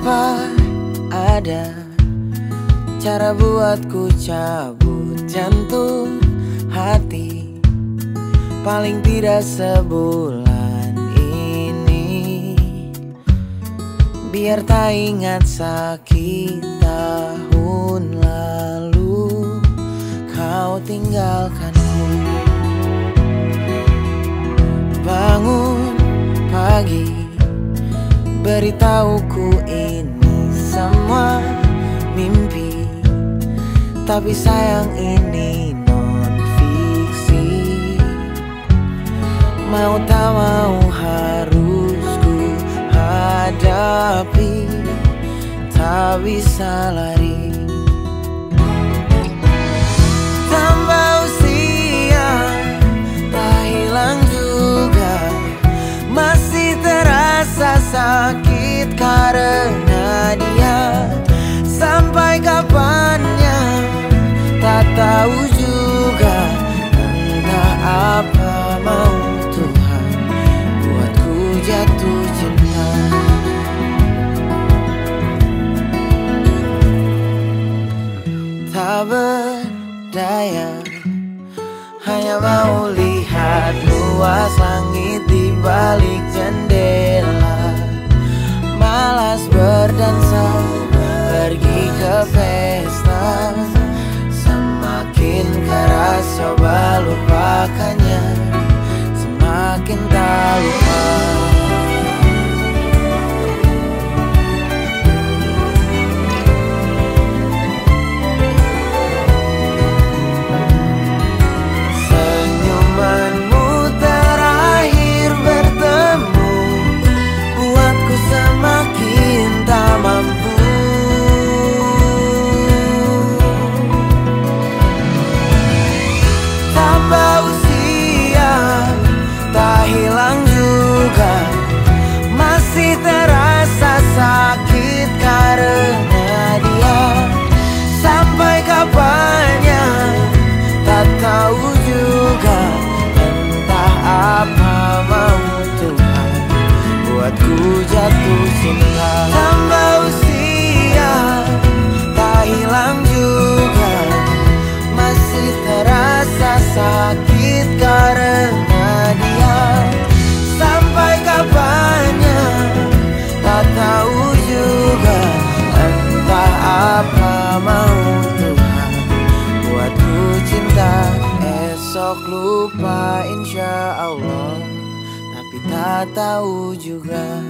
apa ada cara buatku cabut jantung hati? Paling tidak sebulan ini. Biar tak ingat sakit tahu Beritahuku ini semua mimpi. Tapi sayang ini non fiksi Mau tak mau harus ku hadapi Tak bisa lari sakit karena dia. Sampai kapannya? Tak tahu juga. Entah apa mau Tuhan Buatku jatuh cinta. Tak berdaya Hanya mau lihat luas langit di balik Esok lupa insya Allah. Tapi tak tahu juga